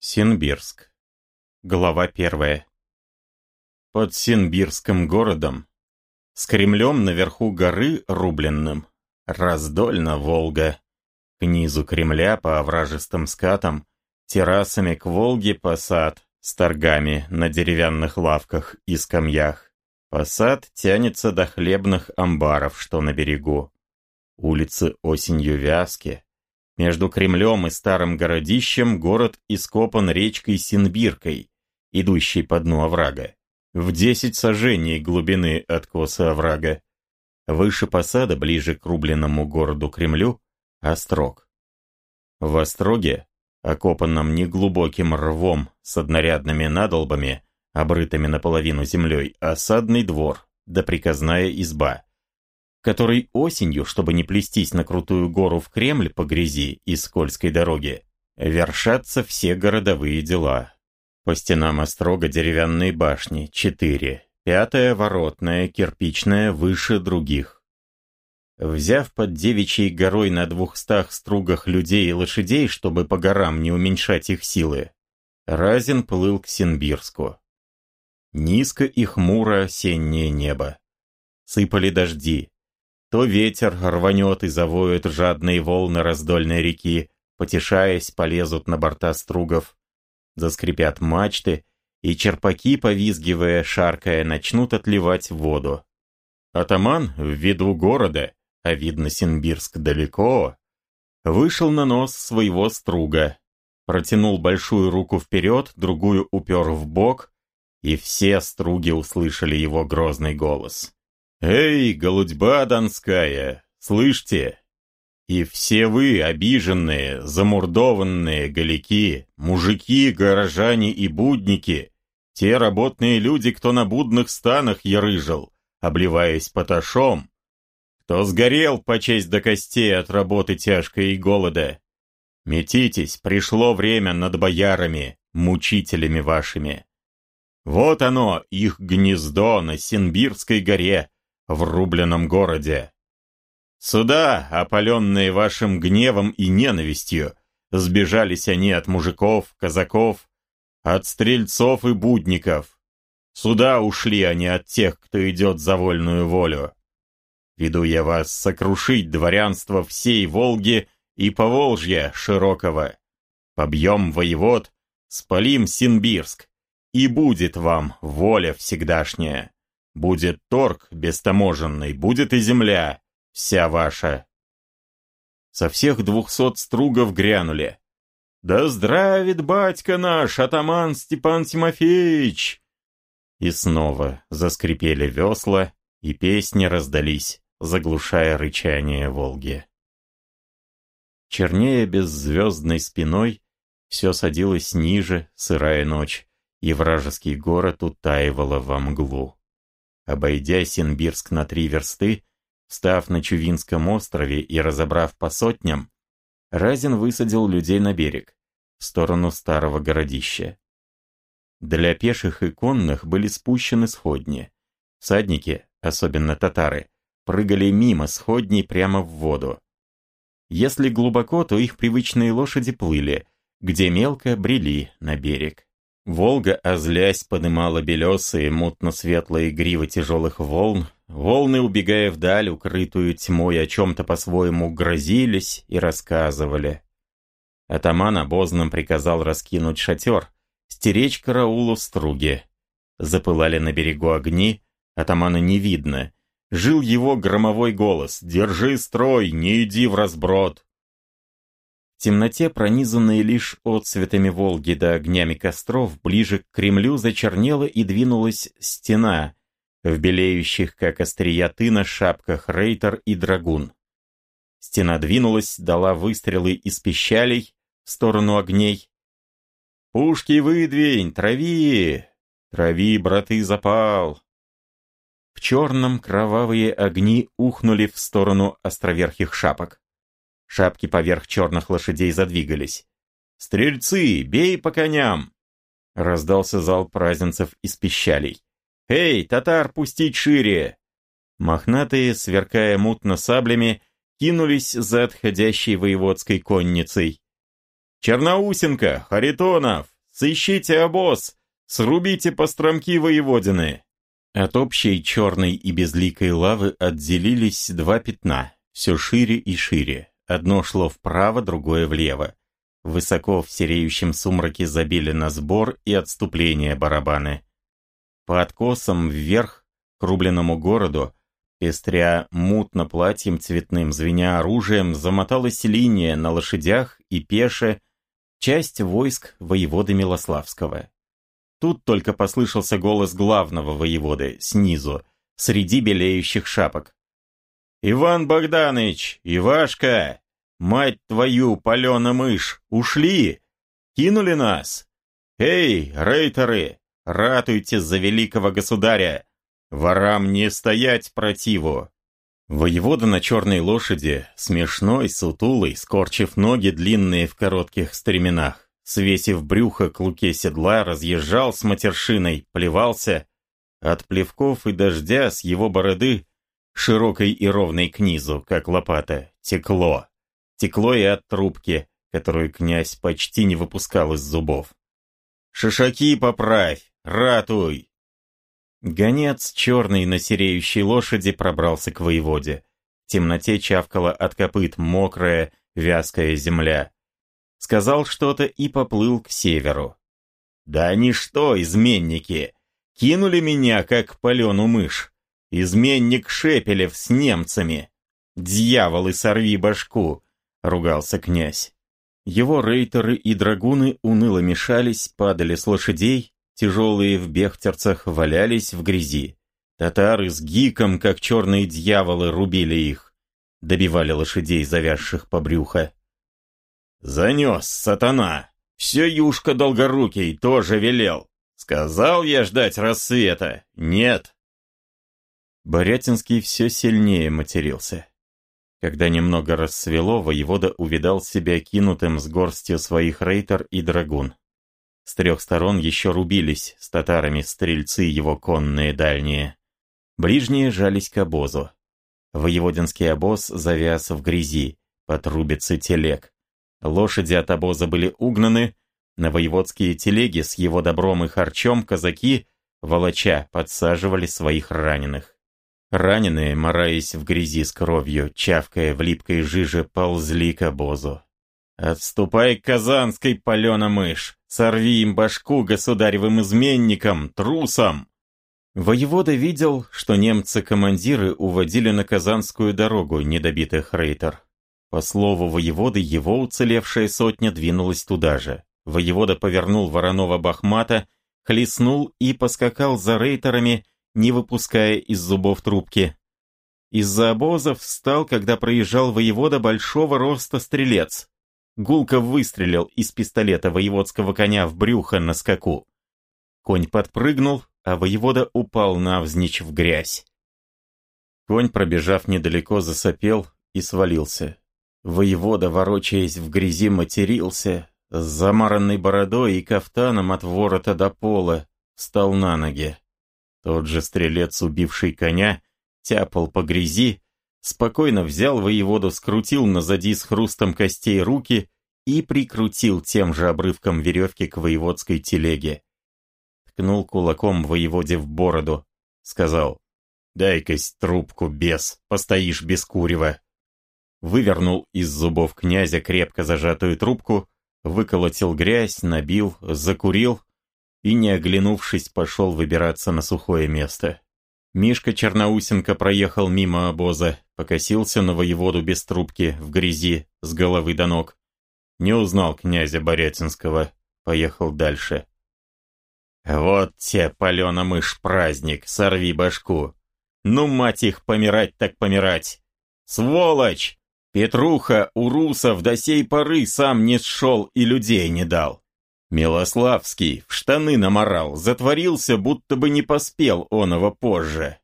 Синбирск. Глава первая. Под Синбирским городом, с Кремлем наверху горы рубленным, раздольно Волга, к низу Кремля по овражистым скатам, террасами к Волге посад с торгами на деревянных лавках и скамьях. Посад тянется до хлебных амбаров, что на берегу. Улицы осенью вязки, между Кремлем и старым городищем город ископан речкой Синбиркой, идущей по дну оврага. В десять сажений глубины откоса оврага. Выше посада, ближе к рубленному городу Кремлю, острог. В остроге, окопанном неглубоким рвом с однорядными надолбами, обрытыми наполовину землей, осадный двор, да приказная изба который осенью, чтобы не плестись на крутую гору в Кремль по грязи и скользкой дороге, вершатся все городовые дела. По стенам острога деревянные башни, четыре, пятая воротная, кирпичная, выше других. Взяв под девичьей горой на двухстах стругах людей и лошадей, чтобы по горам не уменьшать их силы, Разин плыл к Синбирску. Низко и хмуро осеннее небо. Сыпали дожди, то ветер рванет и завоют жадные волны раздольной реки, потешаясь, полезут на борта стругов. Заскрипят мачты, и черпаки, повизгивая, шаркая, начнут отливать воду. Атаман в виду города, а видно Синбирск далеко, вышел на нос своего струга, протянул большую руку вперед, другую упер в бок, и все струги услышали его грозный голос. «Эй, голудьба донская, слышите? И все вы, обиженные, замурдованные голяки, мужики, горожане и будники, те работные люди, кто на будных станах ярыжил, обливаясь поташом, кто сгорел по честь до костей от работы тяжкой и голода. Метитесь, пришло время над боярами, мучителями вашими. Вот оно, их гнездо на Синбирской горе, в рубленном городе. Сюда, опаленные вашим гневом и ненавистью, сбежались они от мужиков, казаков, от стрельцов и будников. Сюда ушли они от тех, кто идет за вольную волю. Веду я вас сокрушить дворянство всей Волги и Поволжья широкого. Побьем воевод, спалим Синбирск, и будет вам воля всегдашняя. Будет торг бестаможенный, будет и земля, вся ваша. Со всех двухсот стругов грянули. «Да здравит батька наш, атаман Степан Тимофеевич!» И снова заскрипели весла, и песни раздались, заглушая рычание Волги. Чернее беззвездной спиной, все садилось ниже, сырая ночь, и вражеский город утаивало во мглу. Обойдя Синбирск на три версты, встав на Чувинском острове и разобрав по сотням, Разин высадил людей на берег, в сторону старого городища. Для пеших и конных были спущены сходни. Всадники, особенно татары, прыгали мимо сходней прямо в воду. Если глубоко, то их привычные лошади плыли, где мелко брели на берег. Волга, озлясь, подымала белесые, мутно-светлые гривы тяжелых волн. Волны, убегая вдаль, укрытую тьмой, о чем-то по-своему грозились и рассказывали. Атаман обозным приказал раскинуть шатер, стеречь караулу струги. Запылали на берегу огни, атамана не видно. Жил его громовой голос «Держи строй, не иди в разброд!» В темноте, пронизанной лишь отцветами Волги да огнями костров, ближе к Кремлю зачернела и двинулась стена, в белеющих, как острия тына, шапках рейтер и драгун. Стена двинулась, дала выстрелы из пищалей в сторону огней. «Пушки выдвинь, трави! Трави, браты, запал!» В черном кровавые огни ухнули в сторону островерхих шапок. Шапки поверх черных лошадей задвигались. «Стрельцы, бей по коням!» Раздался зал празднцев из пищалей. «Эй, татар, пустить шире!» Мохнатые, сверкая мутно саблями, кинулись за отходящей воеводской конницей. Черноусенко, Харитонов, сыщите обоз, срубите постромки воеводины!» От общей черной и безликой лавы отделились два пятна, все шире и шире. Одно шло вправо, другое влево. Высоко в сереющем сумраке забили на сбор и отступление барабаны. По откосам вверх, к рубленному городу, пестря мутно платьем цветным, звеня оружием, замоталась линия на лошадях и пеше, часть войск воеводы Милославского. Тут только послышался голос главного воеводы, снизу, среди белеющих шапок. «Иван Богданович, Ивашка, мать твою, палена мышь, ушли? Кинули нас? Эй, рейтеры, ратуйте за великого государя! Ворам не стоять противу!» Воевода на черной лошади, смешной, сутулый, скорчив ноги длинные в коротких стременах, свесив брюхо к луке седла, разъезжал с матершиной, плевался. От плевков и дождя с его бороды, широкой и ровной к низу, как лопата, текло. Текло и от трубки, которую князь почти не выпускал из зубов. «Шишаки поправь! Ратуй!» Гонец, черный на сереющей лошади, пробрался к воеводе. В темноте чавкала от копыт мокрая, вязкая земля сказал что-то и поплыл к северу. «Да они что, изменники! Кинули меня, как палену мышь! Изменник Шепелев с немцами! Дьяволы, сорви башку!» — ругался князь. Его рейтеры и драгуны уныло мешались, падали с лошадей, тяжелые в бехтерцах валялись в грязи. Татары с гиком, как черные дьяволы, рубили их. Добивали лошадей, завязших по брюхо. «Занес, сатана! Все юшка долгорукий тоже велел. Сказал я ждать рассвета. Нет!» Борятинский все сильнее матерился. Когда немного рассвело, воевода увидал себя кинутым с горстью своих рейтер и драгун. С трех сторон еще рубились с татарами стрельцы его конные дальние. Ближние жались к обозу. Воеводинский обоз завяз в грязи, под рубицы телег. Лошади от обоза были угнаны, на воеводские телеги с его добром и харчом казаки, волоча, подсаживали своих раненых. Раненые, мораясь в грязи с кровью, чавкая в липкой жиже, ползли к обозу. «Отступай к Казанской, палена мышь! Сорви им башку государевым изменникам, трусам!» Воевода видел, что немцы-командиры уводили на Казанскую дорогу недобитых рейтер. По слову воеводы, его уцелевшая сотня двинулась туда же. Воевода повернул вороного бахмата, хлестнул и поскакал за рейтерами, не выпуская из зубов трубки. Из-за обозов встал, когда проезжал воевода большого роста стрелец. Гулко выстрелил из пистолета воеводского коня в брюхо на скаку. Конь подпрыгнул, а воевода упал навзничь в грязь. Конь, пробежав недалеко, засопел и свалился. Воевода, ворочаясь в грязи, матерился, с замаранной бородой и кафтаном от ворота до пола, встал на ноги. Тот же стрелец, убивший коня, тяпал по грязи, спокойно взял воеводу, скрутил назади с хрустом костей руки и прикрутил тем же обрывком веревки к воеводской телеге. Ткнул кулаком воеводе в бороду, сказал, «Дай-кась трубку, бес, постоишь без курева» вывернул из зубов князя крепко зажатую трубку, выколотил грязь, набил, закурил и, не оглянувшись, пошел выбираться на сухое место. Мишка Черноусенко проехал мимо обоза, покосился на воеводу без трубки, в грязи, с головы до ног. Не узнал князя Борятинского, поехал дальше. «Вот те, палена мышь, праздник, сорви башку! Ну, мать их, помирать так помирать! Сволочь!» Петруха у русов до сей поры сам не сшел и людей не дал. Милославский в штаны наморал, затворился, будто бы не поспел оного позже.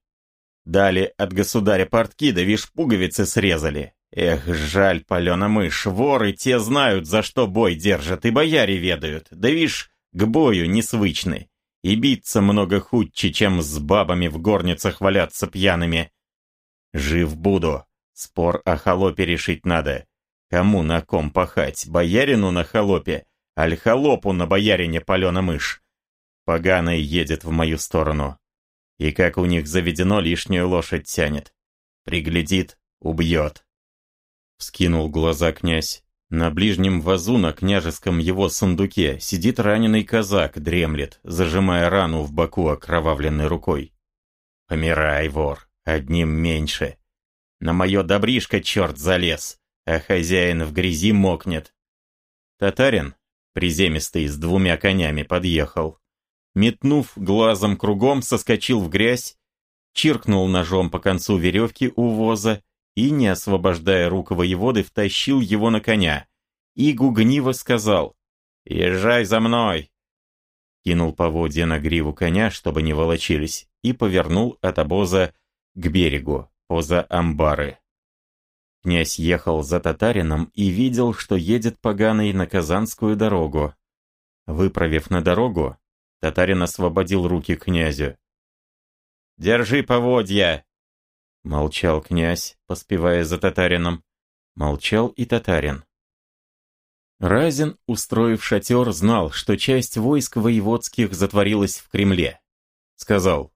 Дали от государя портки, да вишь пуговицы срезали. Эх, жаль, палена мышь, воры те знают, за что бой держат, и бояре ведают, да вишь, к бою не свычны. И биться много худче, чем с бабами в горницах валяться пьяными. Жив буду, Спор о холопе решить надо. Кому на ком пахать, боярину на холопе, аль холопу на боярине палена мышь? Поганый едет в мою сторону. И как у них заведено, лишнюю лошадь тянет. Приглядит, убьет. Вскинул глаза князь. На ближнем вазу на княжеском его сундуке сидит раненый казак, дремлет, зажимая рану в боку окровавленной рукой. «Помирай, вор, одним меньше. На мое добришко черт залез, а хозяин в грязи мокнет». Татарин, приземистый, с двумя конями, подъехал. Метнув глазом кругом, соскочил в грязь, чиркнул ножом по концу веревки у воза и, не освобождая рук воеводы, втащил его на коня и гугниво сказал «Езжай за мной!» Кинул поводья на гриву коня, чтобы не волочились, и повернул от обоза к берегу, поза амбары. Князь ехал за татарином и видел, что едет поганый на Казанскую дорогу. Выправив на дорогу, татарин освободил руки князю. «Держи поводья!» Молчал князь, поспевая за татарином. Молчал и татарин. Разин, устроив шатер, знал, что часть войск воеводских затворилась в Кремле. Сказал,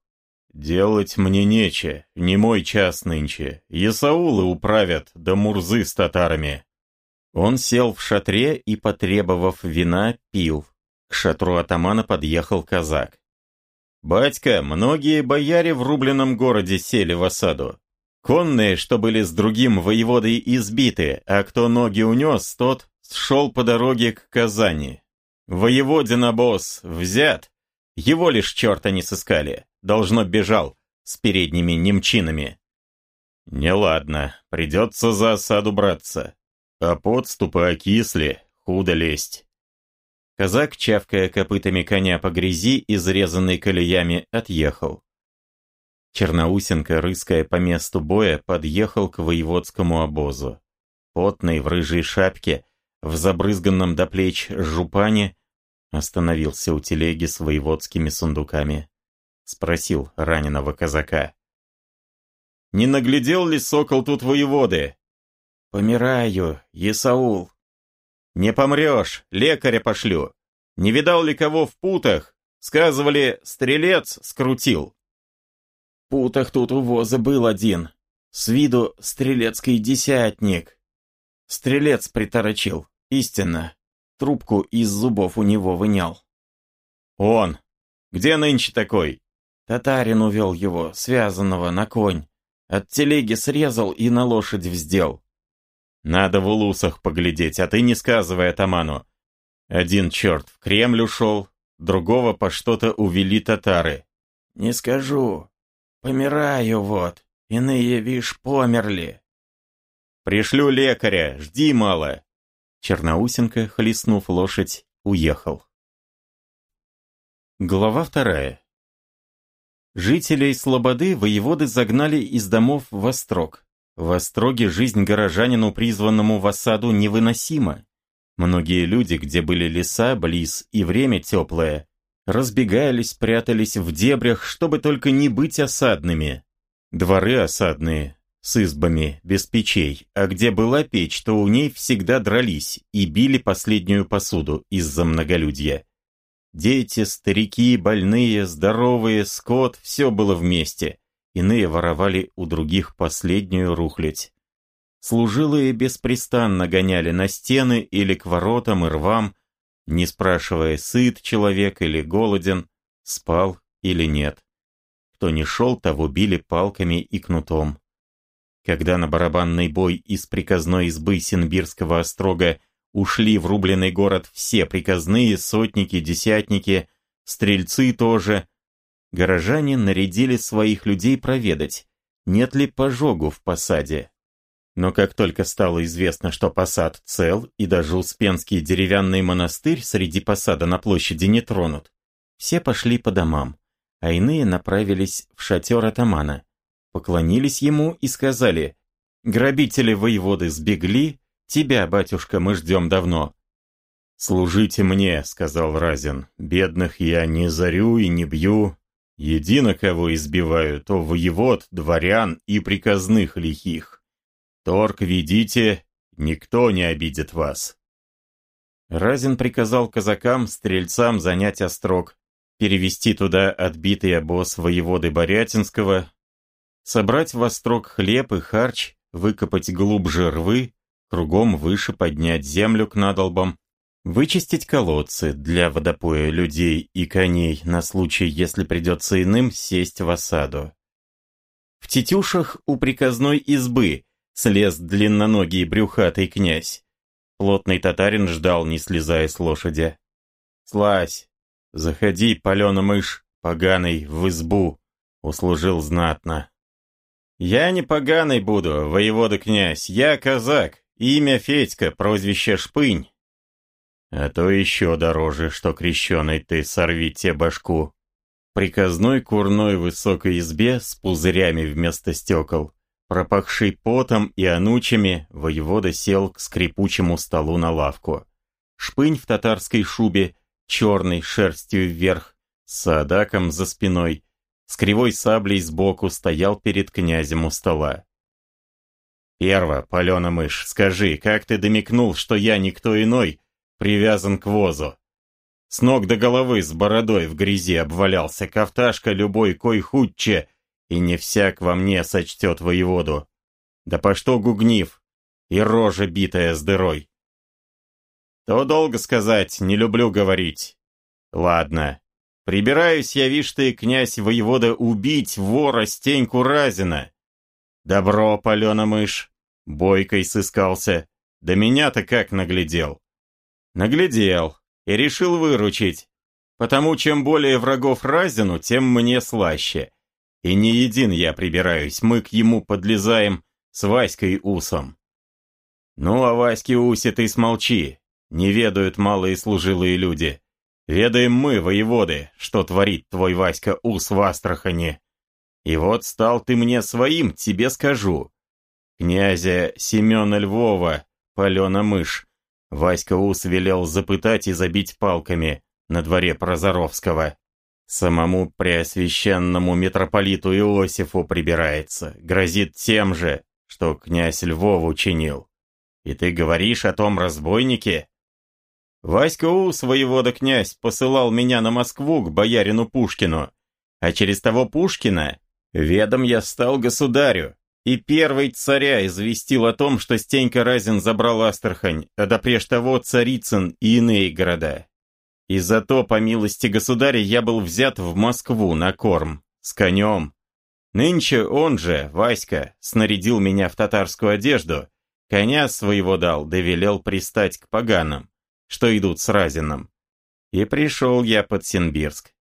«Делать мне нече, не мой час нынче. Есаулы управят, да мурзы с татарами». Он сел в шатре и, потребовав вина, пил. К шатру атамана подъехал казак. «Батька, многие бояре в рубленном городе сели в осаду. Конные, что были с другим воеводой избиты, а кто ноги унес, тот шел по дороге к Казани. Воеводин обоз взят, его лишь черта не сыскали, должно бежал с передними немчинами». «Неладно, придется за осаду браться, а подступы окисли, худо лезть». Казак, чавкая копытами коня по грязи, изрезанной колеями, отъехал. Черноусенко, рыская по месту боя, подъехал к воеводскому обозу. Потный, в рыжей шапке, в забрызганном до плеч жупане, остановился у телеги с воеводскими сундуками. Спросил раненого казака. «Не наглядел ли сокол тут воеводы?» «Помираю, Исаул», «Не помрешь, лекаря пошлю. Не видал ли кого в путах? Сказывали, стрелец скрутил». В путах тут у воза был один. С виду стрелецкий десятник. Стрелец приторочил, истинно. Трубку из зубов у него вынял. «Он! Где нынче такой?» Татарин увел его, связанного, на конь. От телеги срезал и на лошадь вздел. Надо в улусах поглядеть, а ты не сказывай атаману. Один черт в Кремль ушел, другого по что-то увели татары. Не скажу. Помираю вот. Иные, вишь, померли. Пришлю лекаря, жди мало. Черноусенко, хлестнув лошадь, уехал. Глава вторая. Жителей Слободы воеводы загнали из домов в Острог. В Остроге жизнь горожанину, призванному в осаду, невыносима. Многие люди, где были леса, близ и время теплое, разбегались, прятались в дебрях, чтобы только не быть осадными. Дворы осадные, с избами, без печей, а где была печь, то у ней всегда дрались и били последнюю посуду из-за многолюдья. Дети, старики, больные, здоровые, скот – все было вместе иные воровали у других последнюю рухлядь. Служилые беспрестанно гоняли на стены или к воротам и рвам, не спрашивая, сыт человек или голоден, спал или нет. Кто не шел, того били палками и кнутом. Когда на барабанный бой из приказной избы Синбирского острога ушли в рубленый город все приказные, сотники, десятники, стрельцы тоже, горожане нарядили своих людей проведать, нет ли пожогу в посаде. Но как только стало известно, что посад цел и даже Успенский деревянный монастырь среди посада на площади не тронут, все пошли по домам, а иные направились в шатер атамана, поклонились ему и сказали «Грабители воеводы сбегли, тебя, батюшка, мы ждем давно». «Служите мне», — сказал Разин, — «бедных я не зарю и не бью, Едино кого избиваю, то воевод, дворян и приказных лихих. Торг ведите, никто не обидит вас. Разин приказал казакам, стрельцам занять острог, перевести туда отбитый обоз воеводы Борятинского, собрать в острог хлеб и харч, выкопать глубже рвы, кругом выше поднять землю к надолбам, вычистить колодцы для водопоя людей и коней на случай, если придется иным сесть в осаду. В тетюшах у приказной избы слез длинноногий брюхатый князь. Плотный татарин ждал, не слезая с лошади. «Слазь! Заходи, палена мышь, поганый, в избу!» Услужил знатно. «Я не поганый буду, воевода князь, я казак, имя Федька, прозвище Шпынь». «А то еще дороже, что крещеный ты, сорви те башку!» Приказной курной высокой избе с пузырями вместо стекол Пропахший потом и анучами, воевода сел к скрипучему столу на лавку. Шпынь в татарской шубе, черной шерстью вверх, с адаком за спиной, с кривой саблей сбоку стоял перед князем у стола. «Перво, палена мышь, скажи, как ты домикнул, что я никто иной, привязан к возу?» С ног до головы с бородой в грязи обвалялся, кафташка любой кой худче, и не всяк во мне сочтет воеводу. Да по что гугнив, и рожа битая с дырой. То долго сказать, не люблю говорить. Ладно, прибираюсь я, вишь ты, князь воевода, убить вора Стеньку Разина. Добро, палена мышь, бойкой сыскался. Да меня-то как наглядел. Наглядел и решил выручить. Потому чем более врагов Разину, тем мне слаще. И не един я прибираюсь, мы к ему подлезаем с Васькой Усом. Ну, а Ваське Усе ты смолчи, не ведают малые служилые люди. Ведаем мы, воеводы, что творит твой Васька Ус в Астрахани. И вот стал ты мне своим, тебе скажу. Князя Семена Львова, палена мышь, Васька Ус велел запытать и забить палками на дворе Прозоровского. Самому преосвященному митрополиту Иосифу прибирается, грозит тем же, что князь Львов учинил. И ты говоришь о том разбойнике? Васька Ус, воевода князь, посылал меня на Москву к боярину Пушкину, а через того Пушкина ведом я стал государю, и первый царя известил о том, что Стенька Разин забрал Астрахань, а допреж того Царицын и иные города. И зато, по милости государя, я был взят в Москву на корм, с конем. Нынче он же, Васька, снарядил меня в татарскую одежду, коня своего дал, да велел пристать к поганам, что идут с Разином. И пришел я под Синбирск.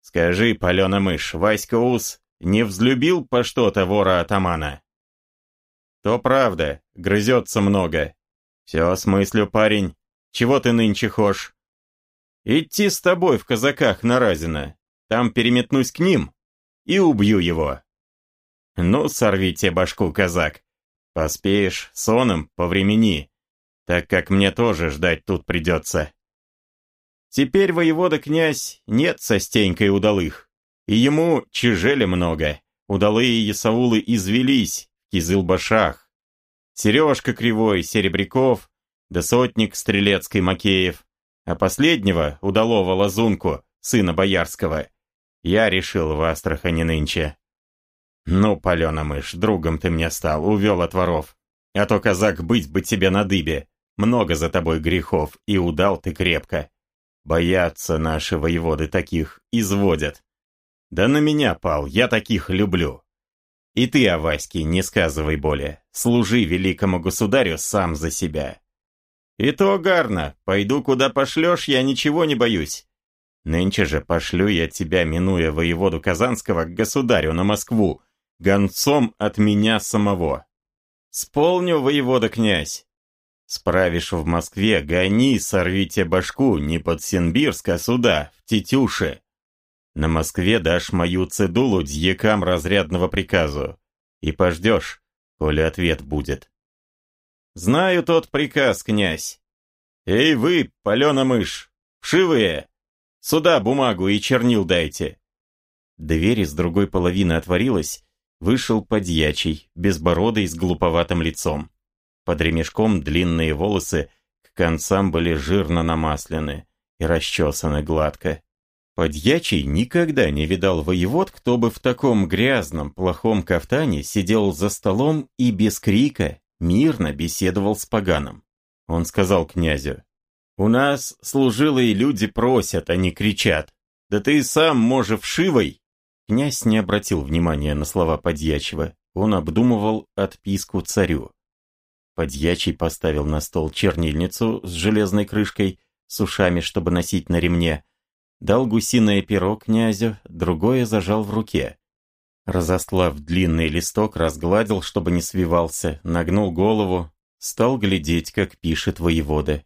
Скажи, палена мышь, Васька Ус не взлюбил по что-то вора-атамана? То правда, грызется много. Все смыслю, парень, чего ты нынче хошь? Идти с тобой в казаках на Разина. Там переметнусь к ним и убью его. Ну, сорвите башку, казак. Поспеешь, соном, по времени, так как мне тоже ждать тут придется. Теперь воевода-князь нет со Стенькой удалых, и ему чижели много. Удалые Ясаулы извелись в Кизылбашах. Сережка Кривой, Серебряков, да сотник Стрелецкой Макеев а последнего, удалого лазунку, сына боярского, я решил в Астрахани нынче. Ну, палена мышь, другом ты мне стал, увел от воров. А то, казак, быть бы тебе на дыбе. Много за тобой грехов, и удал ты крепко. Боятся наши воеводы таких, изводят. Да на меня пал, я таких люблю. И ты, о Ваське, не сказывай более. Служи великому государю сам за себя. «И то гарно. Пойду, куда пошлешь, я ничего не боюсь. Нынче же пошлю я тебя, минуя воеводу Казанского, к государю на Москву, гонцом от меня самого. Сполню, воевода князь. Справишь в Москве, гони, сорвите башку, не под Синбирск, а сюда, в Тетюши. На Москве дашь мою цедулу дьякам разрядного приказу. И пождешь, коли ответ будет. Знаю тот приказ, князь. Эй вы, палена мышь, вшивые! Сюда бумагу и чернил дайте. Дверь из другой половины отворилась, вышел подьячий, безбородый, с глуповатым лицом. Под ремешком длинные волосы к концам были жирно намаслены и расчесаны гладко. Подьячий никогда не видал воевод, кто бы в таком грязном, плохом кафтане сидел за столом и без крика мирно беседовал с поганом. Он сказал князю, «У нас служилые люди просят, а не кричат. Да ты сам, может, вшивой?» Князь не обратил внимания на слова Подьячего. Он обдумывал отписку царю. Подьячий поставил на стол чернильницу с железной крышкой, с ушами, чтобы носить на ремне, дал гусиное перо князю, другое зажал в руке. Разослав длинный листок, разгладил, чтобы не свивался, нагнул голову, стал глядеть, как пишет воевода.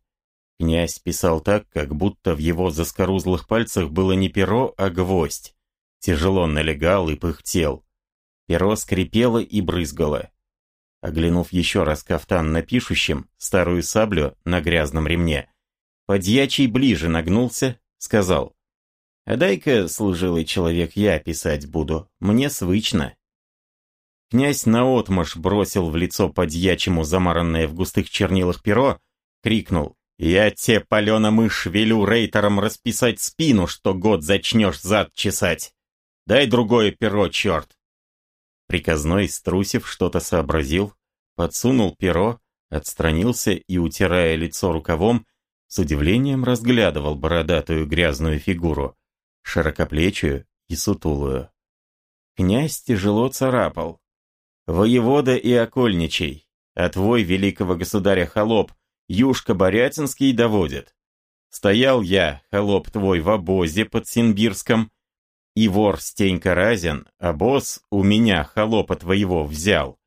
Князь писал так, как будто в его заскорузлых пальцах было не перо, а гвоздь. Тяжело налегал и пыхтел. Перо скрипело и брызгало. Оглянув еще раз кафтан на пишущем, старую саблю на грязном ремне, подьячий ближе нагнулся, сказал а дай-ка, служилый человек, я писать буду. Мне свычно. Князь наотмашь бросил в лицо подьячему замаранное в густых чернилах перо, крикнул. «Я те, палена мышь, велю рейтерам расписать спину, что год зачнешь зад чесать. Дай другое перо, черт!» Приказной, струсив, что-то сообразил, подсунул перо, отстранился и, утирая лицо рукавом, с удивлением разглядывал бородатую грязную фигуру широкоплечую и сутулую. Князь тяжело царапал. «Воевода и окольничий, а твой великого государя холоп, Юшка Борятинский доводит. Стоял я, холоп твой, в обозе под Синбирском, и вор Стенька Разин, а босс у меня холопа твоего взял,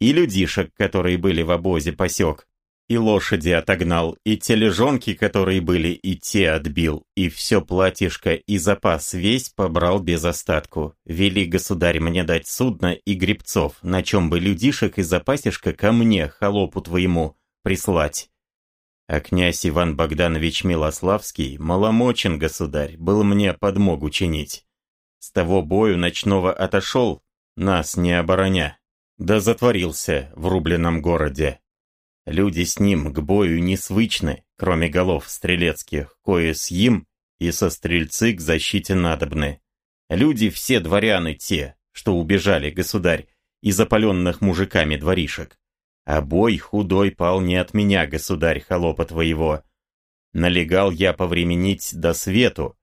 и людишек, которые были в обозе, посек, и лошади отогнал, и тележонки, которые были, и те отбил, и все платьишко и запас весь побрал без остатку. Вели государь мне дать судно и гребцов, на чем бы людишек и запасишка ко мне, холопу твоему, прислать. А князь Иван Богданович Милославский, маломочен государь, был мне подмогу чинить. С того бою ночного отошел, нас не обороня, да затворился в рубленном городе. Люди с ним к бою не свычны, кроме голов стрелецких, кое с им и со стрельцы к защите надобны. Люди все дворяны те, что убежали, государь, из опаленных мужиками дворишек. А бой худой пал не от меня, государь, холопа твоего. Налегал я повременить до свету,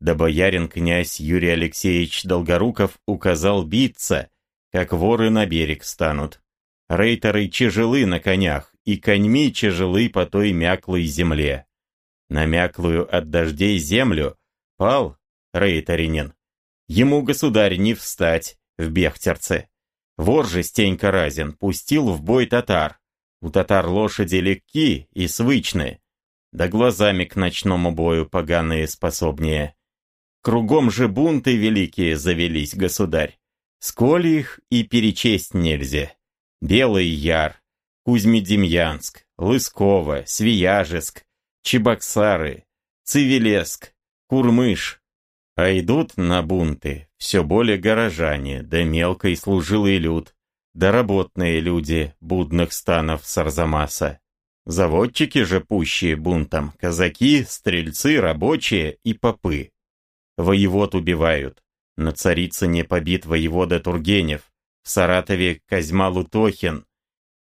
да боярин князь Юрий Алексеевич Долгоруков указал биться, как воры на берег станут. Рейтеры тяжелы на конях, и коньми тяжелы по той мяклой земле. На мяклую от дождей землю пал Рейтеринин. Ему, государь, не встать в Бехтерце. Вор же Стенька Разин пустил в бой татар. У татар лошади легки и свычны, да глазами к ночному бою поганые способнее. Кругом же бунты великие завелись, государь. Сколь их и перечесть нельзя. Белый Яр, Кузьмидемьянск, Лысково, Свияжеск, Чебоксары, Цивилеск, Курмыш. А идут на бунты все более горожане, да мелкий служилый люд, да работные люди будных станов Сарзамаса. Заводчики же пущие бунтом, казаки, стрельцы, рабочие и попы. Воевод убивают. На Царицыне побит воевода Тургенев, в Саратове Козьма Лутохин,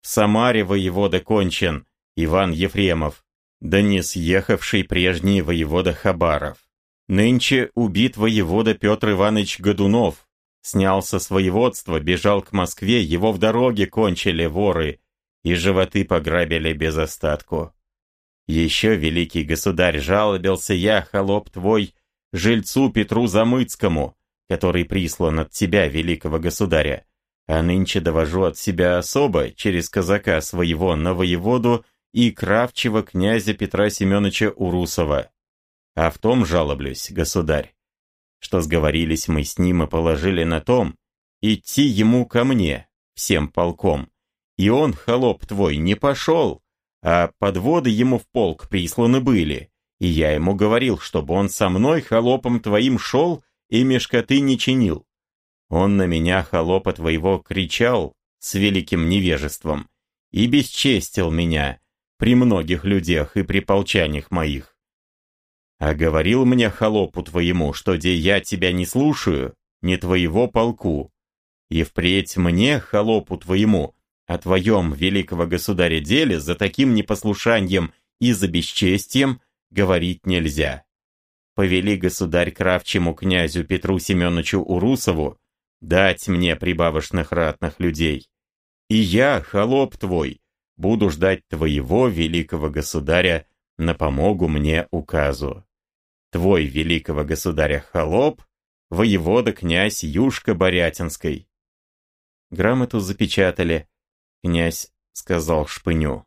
в Самаре воевода Кончен, Иван Ефремов, да не съехавший прежний воевода Хабаров. Нынче убит воевода Петр Иванович Годунов, снялся с воеводства, бежал к Москве, его в дороге кончили воры, и животы пограбили без остатку. Еще великий государь жалобился я, холоп твой, жильцу Петру Замыцкому, который прислан от тебя, великого государя, а нынче довожу от себя особо, через казака своего на воеводу и кравчего князя Петра Семеновича Урусова. А в том жалоблюсь, государь, что сговорились мы с ним и положили на том, идти ему ко мне, всем полком. И он, холоп твой, не пошел, а подводы ему в полк присланы были. И я ему говорил, чтобы он со мной, холопом твоим, шел и мешкоты не чинил. Он на меня, холопа твоего, кричал с великим невежеством и бесчестил меня при многих людях и при полчаниях моих. А говорил мне холопу твоему, что где я тебя не слушаю, не твоего полку, и впредь мне, холопу твоему, о твоем великого государе деле за таким непослушанием и за бесчестием говорить нельзя. Повели государь кравчему князю Петру Семеновичу Урусову дать мне прибавочных ратных людей. И я, холоп твой, буду ждать твоего великого государя на помогу мне указу. Твой великого государя холоп, воевода князь Юшка Борятинской. Грамоту запечатали. Князь сказал Шпыню.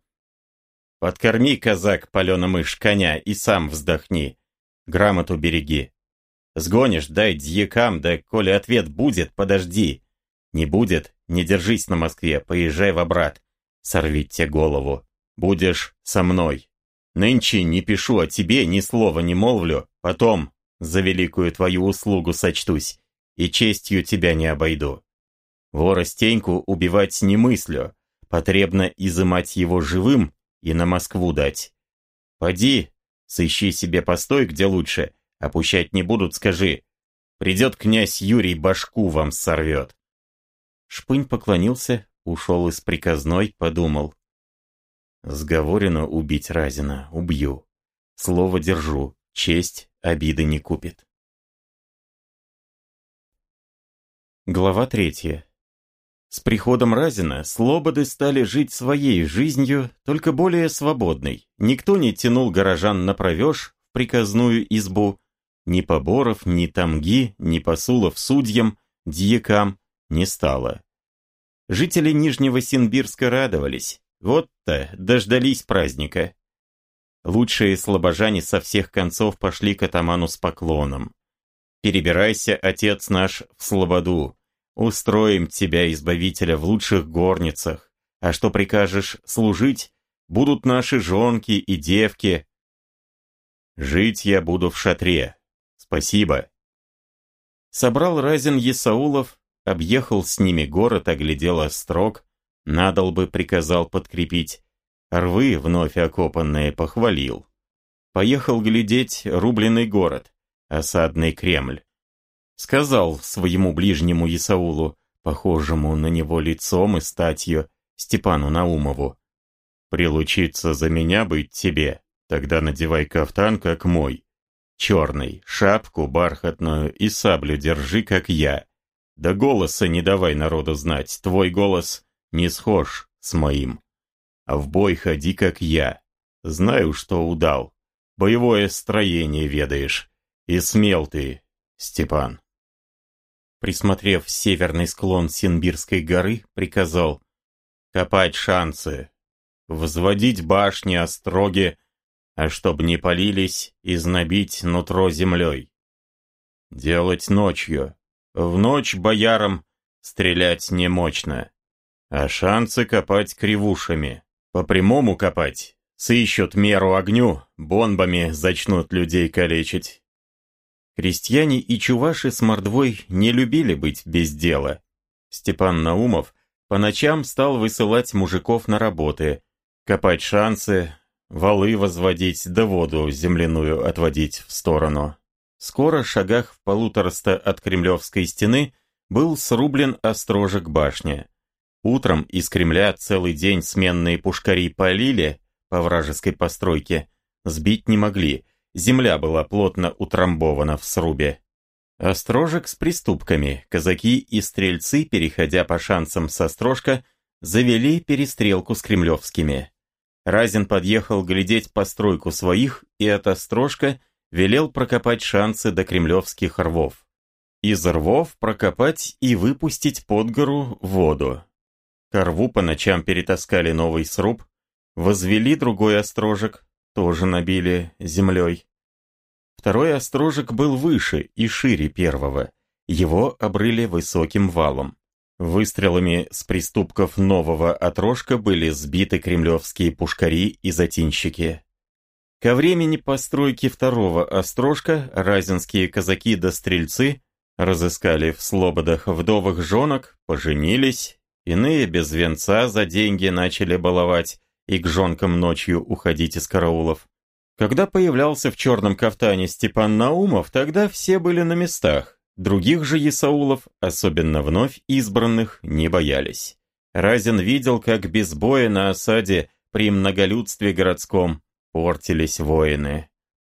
«Подкорми, казак, палена-мышь, коня и сам вздохни. Грамоту береги. Сгонишь, дай дьякам, да коли ответ будет, подожди. Не будет, не держись на Москве, поезжай в обрат. Сорви тебе голову. Будешь со мной. Нынче не пишу о тебе, ни слова не молвлю. Потом за великую твою услугу сочтусь и честью тебя не обойду. Вора Стеньку убивать не мыслю. Потребно изымать его живым и на Москву дать. Поди, сыщи себе постой, где лучше. Опущать не будут, скажи. Придет князь Юрий, башку вам сорвет. Шпынь поклонился, ушел из приказной, подумал. Сговорено убить Разина, убью. Слово держу, честь обиды не купит. Глава третья. С приходом Разина слободы стали жить своей жизнью, только более свободной. Никто не тянул горожан на провеж в приказную избу, ни поборов, ни тамги, ни посулов судьям, дьякам не стало. Жители Нижнего Синбирска радовались. Вот-то дождались праздника. Лучшие слобожане со всех концов пошли к атаману с поклоном. «Перебирайся, отец наш, в слободу. Устроим тебя, избавителя, в лучших горницах. А что прикажешь служить, будут наши жонки и девки. Жить я буду в шатре. Спасибо». Собрал Разин Есаулов объехал с ними город, оглядел острог, надал бы приказал подкрепить, рвы, вновь окопанные, похвалил. Поехал глядеть рубленый город, осадный Кремль. Сказал своему ближнему Исаулу, похожему на него лицом и статью, Степану Наумову, «Прилучиться за меня быть тебе, тогда надевай кафтан, как мой, черный, шапку бархатную и саблю держи, как я, да голоса не давай народу знать, твой голос не схож с моим. А в бой ходи, как я. Знаю, что удал. Боевое строение ведаешь. И смел ты, Степан. Присмотрев северный склон Синбирской горы, приказал копать шансы, взводить башни, остроги, а чтоб не полились, изнобить нутро землей. Делать ночью, в ночь боярам стрелять не мощно, а шансы копать кривушами. По прямому копать, сыщут меру огню, бомбами зачнут людей калечить. Крестьяне и чуваши с мордвой не любили быть без дела. Степан Наумов по ночам стал высылать мужиков на работы, копать шансы, валы возводить да воду земляную отводить в сторону. Скоро, шагах в полутораста от Кремлевской стены, был срублен острожек башни. Утром из Кремля целый день сменные пушкари полили по вражеской постройке, сбить не могли, земля была плотно утрамбована в срубе. Острожек с приступками, казаки и стрельцы, переходя по шансам с острожка, завели перестрелку с кремлевскими. Разин подъехал глядеть постройку своих и от острожка велел прокопать шансы до кремлевских рвов. Из рвов прокопать и выпустить под гору воду. К рву по ночам перетаскали новый сруб, возвели другой острожек, тоже набили землей. Второй острожек был выше и шире первого, его обрыли высоким валом. Выстрелами с приступков нового отрожка были сбиты кремлевские пушкари и затинщики. Ко времени постройки второго острожка разинские казаки да стрельцы разыскали в слободах вдовых жонок, поженились иные без венца за деньги начали баловать и к жонкам ночью уходить из караулов. Когда появлялся в черном кафтане Степан Наумов, тогда все были на местах. Других же Исаулов, особенно вновь избранных, не боялись. Разин видел, как без боя на осаде при многолюдстве городском портились воины.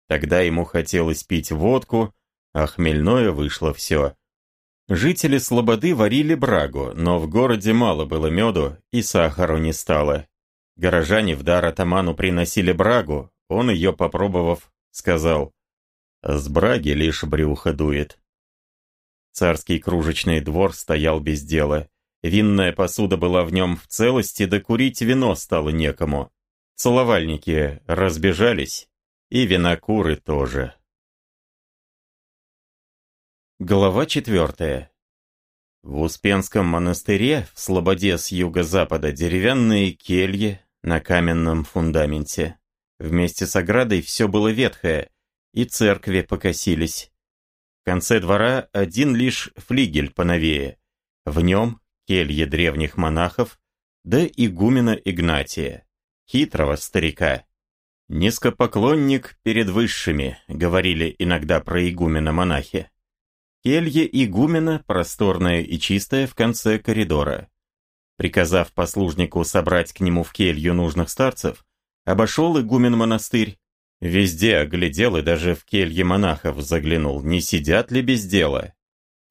Тогда ему хотелось пить водку, а хмельное вышло все. Жители Слободы варили брагу, но в городе мало было меду и сахару не стало. Горожане в дар атаману приносили брагу, он ее попробовав, сказал, «С браги лишь брюхо дует». Царский кружечный двор стоял без дела. Винная посуда была в нем в целости, да курить вино стало некому. Целовальники разбежались, и винокуры тоже. Глава четвертая. В Успенском монастыре в Слободе с юго-запада деревянные кельи на каменном фундаменте. Вместе с оградой все было ветхое, и церкви покосились. В конце двора один лишь флигель поновее. В нем кельи древних монахов, да игумена Игнатия, хитрого старика. «Низкопоклонник перед высшими», — говорили иногда про игумена монахи. Келье игумена, просторная и чистая, в конце коридора. Приказав послужнику собрать к нему в келью нужных старцев, обошел игумен монастырь. Везде оглядел и даже в келье монахов заглянул, не сидят ли без дела.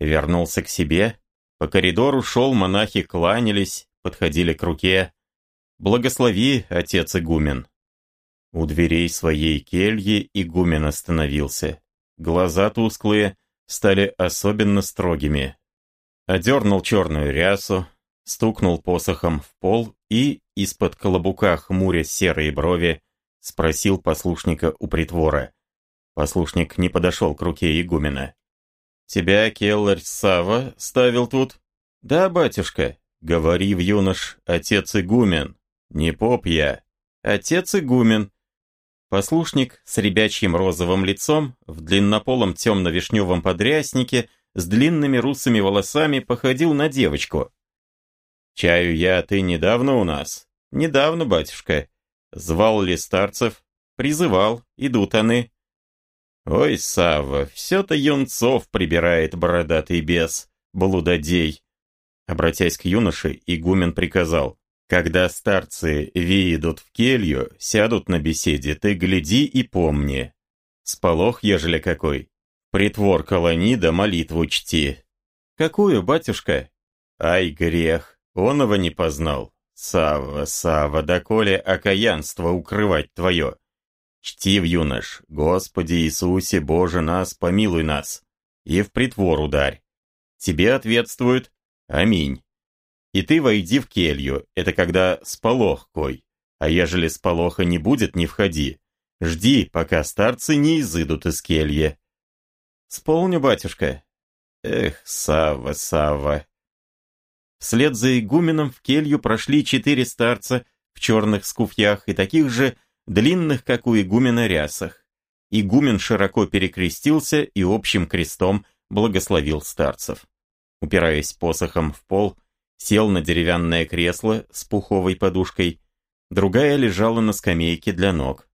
Вернулся к себе, по коридору шел, монахи кланялись, подходили к руке. «Благослови, отец игумен». У дверей своей кельи игумен остановился. Глаза тусклые, стали особенно строгими. Одернул черную рясу, стукнул посохом в пол и, из-под колобука хмуря серые брови, спросил послушника у притвора. Послушник не подошел к руке игумена. «Тебя Келларь Сава ставил тут?» «Да, батюшка. Говори в юнош, отец игумен. Не поп я. Отец игумен. Послушник с ребячьим розовым лицом, в длиннополом темно-вишневом подряснике, с длинными русыми волосами походил на девочку. «Чаю я, ты недавно у нас?» «Недавно, батюшка. Звал ли старцев?» «Призывал. Идут они». «Ой, Савва, все-то юнцов прибирает бородатый бес, блудодей». Обратясь к юноше, игумен приказал. Когда старцы выйдут в келью, сядут на беседе, ты гляди и помни. Сполох, ежели какой. Притвор колони да молитву чти. Какую, батюшка? Ай, грех, он его не познал. Сава, Сава, доколе окаянство укрывать твое. Чти в юнош, Господи Иисусе, Боже нас, помилуй нас. И в притвор ударь. Тебе ответствует Аминь. И ты войди в келью, это когда сполох кой. А ежели сполоха не будет, не входи. Жди, пока старцы не изыдут из кельи. Сполню, батюшка. Эх, Сава, Сава. Вслед за игуменом в келью прошли четыре старца в черных скуфьях и таких же длинных, как у игумена, рясах. Игумен широко перекрестился и общим крестом благословил старцев. Упираясь посохом в пол, сел на деревянное кресло с пуховой подушкой, другая лежала на скамейке для ног.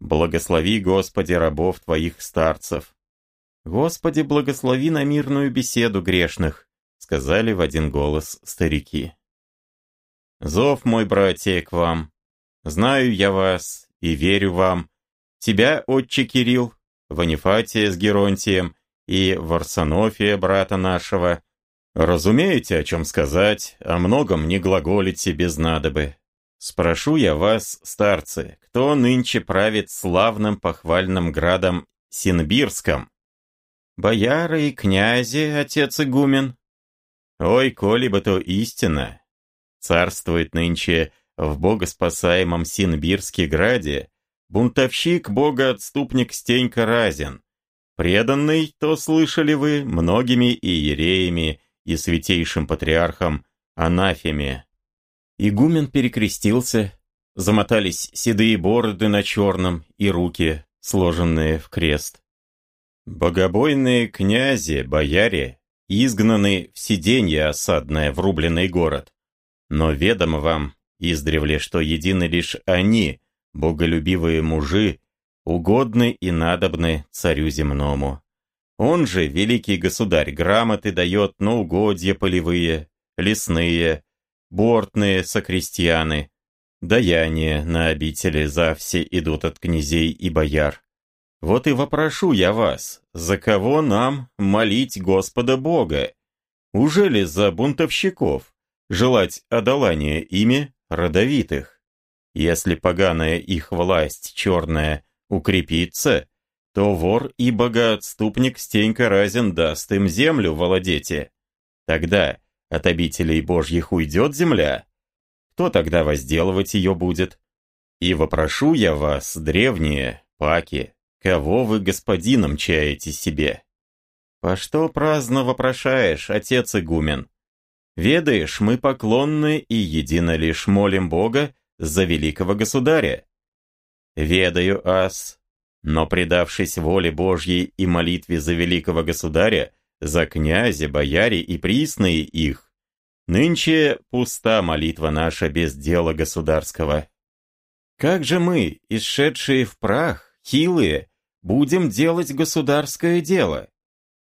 «Благослови, Господи, рабов Твоих старцев!» «Господи, благослови на мирную беседу грешных!» Сказали в один голос старики. «Зов мой, братья, к вам! Знаю я вас и верю вам. Тебя, отче Кирилл, Ванифатия с Геронтием и Варсонофия, брата нашего, Разумеете, о чем сказать, о многом не глаголите без надобы. Спрошу я вас, старцы, кто нынче правит славным похвальным градом Синбирском? Бояры и князи, отец игумен. Ой, коли бы то истина. Царствует нынче в богоспасаемом Синбирске граде бунтовщик бога-отступник Стенька Разин, преданный, то слышали вы, многими иереями и святейшим патриархом Анафеме. Игумен перекрестился, замотались седые бороды на черном и руки, сложенные в крест. «Богобойные князи, бояре, изгнаны в сиденье осадное в рубленный город. Но ведомо вам, издревле, что едины лишь они, боголюбивые мужи, угодны и надобны царю земному. Он же, великий государь, грамоты дает на угодья полевые, лесные, бортные сокрестьяны, даяния на обители за все идут от князей и бояр. Вот и вопрошу я вас, за кого нам молить Господа Бога? Уже ли за бунтовщиков, желать одолания ими родовитых? Если поганая их власть черная укрепится, то вор и богоотступник Стенька Разин даст им землю владете. Тогда от обителей Божьих уйдет земля, кто тогда возделывать ее будет? И вопрошу я вас, древние, паки, кого вы господином чаете себе? По что праздно вопрошаешь, отец игумен? Ведаешь, мы поклонны и едино лишь молим Бога за великого государя. Ведаю, ас, но предавшись воле Божьей и молитве за великого государя, за князя, бояре и присные их, Нынче пуста молитва наша без дела государского. Как же мы, исшедшие в прах, хилые, будем делать государское дело?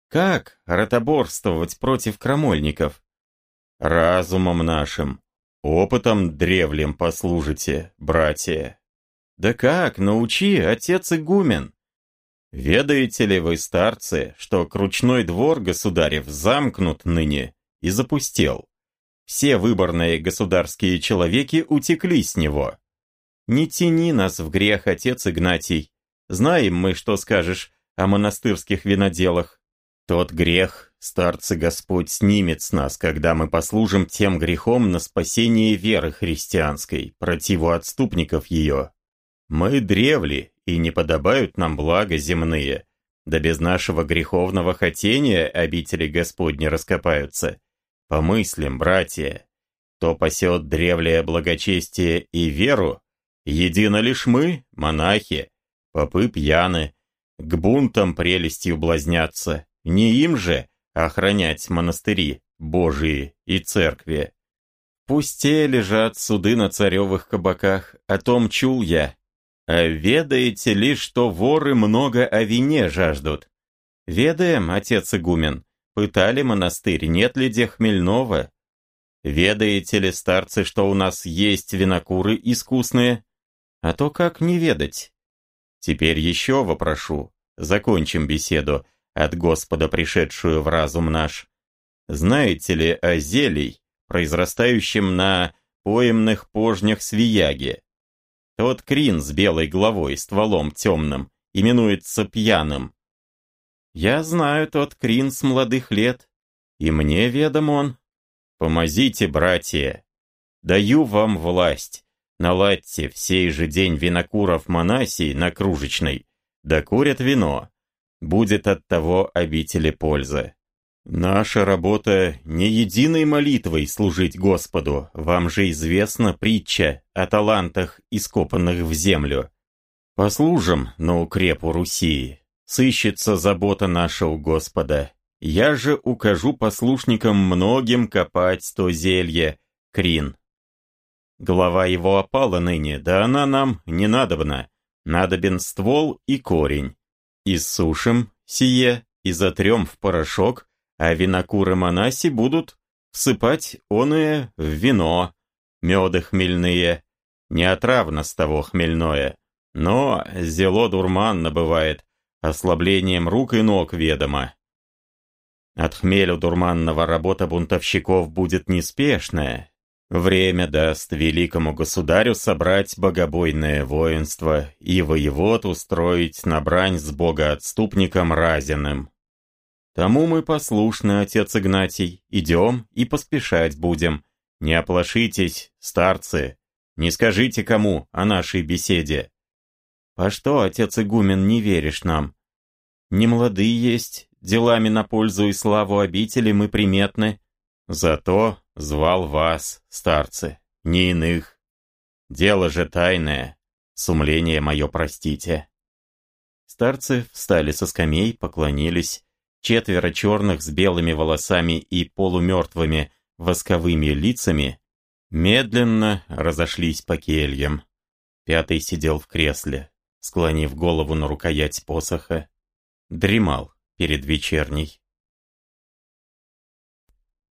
Как ротоборствовать против крамольников? Разумом нашим, опытом древлем послужите, братья. Да как, научи, отец игумен. Ведаете ли вы, старцы, что кручной двор государев замкнут ныне и запустел? Все выборные государские человеки утекли с него. Не тяни нас в грех, отец Игнатий. Знаем мы, что скажешь о монастырских виноделах. Тот грех, старцы Господь, снимет с нас, когда мы послужим тем грехом на спасение веры христианской, противу отступников ее. Мы древли, и не подобают нам блага земные, да без нашего греховного хотения обители Господни раскопаются, Помыслим, братья, кто пасет древлее благочестие и веру, едино лишь мы, монахи, попы пьяны, к бунтам прелестью блазнятся, не им же охранять монастыри Божии и церкви. Пусте лежат суды на царевых кабаках, о том чул я. А ведаете ли, что воры много о вине жаждут? Ведаем, отец игумен, Пытали монастырь, нет ли где хмельного? Ведаете ли, старцы, что у нас есть винокуры искусные? А то как не ведать? Теперь еще вопрошу, закончим беседу, от Господа пришедшую в разум наш. Знаете ли о зелий, произрастающем на поемных пожнях свияги? Тот крин с белой головой, стволом темным, именуется пьяным. Я знаю тот крин с молодых лет, и мне ведом он. Помозите, братья, даю вам власть. Наладьте в сей же день винокуров Монасии на кружечной, да курят вино. Будет от того обители польза. Наша работа не единой молитвой служить Господу, вам же известна притча о талантах, ископанных в землю. Послужим на укрепу Руси, сыщется забота наша у Господа. Я же укажу послушникам многим копать то зелье, крин. Голова его опала ныне, да она нам не надобна. Надобен ствол и корень. Иссушим сие и затрем в порошок, а винокуры монаси будут всыпать оное в вино, меды хмельные. Не отравно с того хмельное, но зело дурманно бывает, ослаблением рук и ног ведомо. От хмелю дурманного работа бунтовщиков будет неспешная. Время даст великому государю собрать богобойное воинство и воевод устроить на брань с богоотступником Разиным. Тому мы послушны, отец Игнатий, идем и поспешать будем. Не оплошитесь, старцы, не скажите кому о нашей беседе. «По что, отец игумен, не веришь нам? Не молодые есть, делами на пользу и славу обители мы приметны. Зато звал вас, старцы, не иных. Дело же тайное, сумление мое простите». Старцы встали со скамей, поклонились. четверо черных с белыми волосами и полумертвыми восковыми лицами, медленно разошлись по кельям. Пятый сидел в кресле, склонив голову на рукоять посоха, дремал перед вечерней.